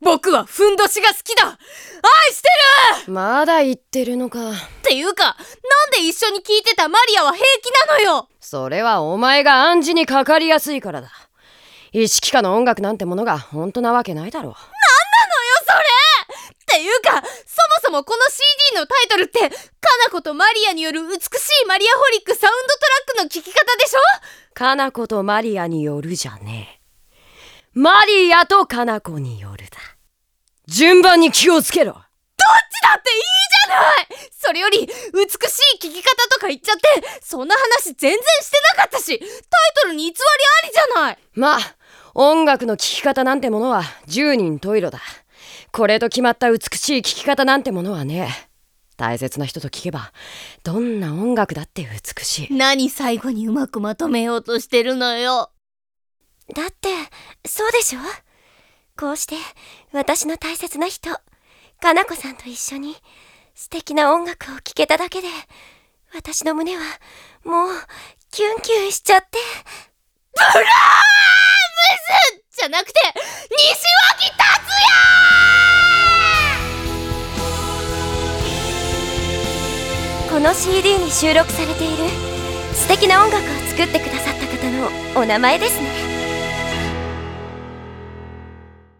僕はふんどしが好きだ。愛してる！まだ言ってるのか。っていうかなんで一緒に聴いてたマリアは平気なのよ！それはお前が暗示にかかりやすいからだ。意識下の音楽なんてものが本当なわけないだろう。なんなのよそれ！っていうかそもそもこの CD のタイトルってかなことマリアによる美しいマリアホリックサウンドトラックの聴き方でしょ？かなことマリアによるじゃねえ。マリアとかな子による。だ順番に気をつけろ。どっちだっていいじゃない！それより美しい聴き方とか言っちゃってそんな話全然してなかったしタイトルに偽りありじゃない！まあ音楽の聴き方なんてものは十人十色だ。これと決まった美しい聴き方なんてものはね大切な人と聞けばどんな音楽だって美しい。何最後にうまくまとめようとしてるのよ。だってそうでしょ？こうして私の大切な人かなこさんと一緒に素敵な音楽を聴けただけで私の胸はもうキュンキュンしちゃってブラームスじゃなくて西脇達也！この CD に収録されている素敵な音楽を作ってくださった方のお名前ですね。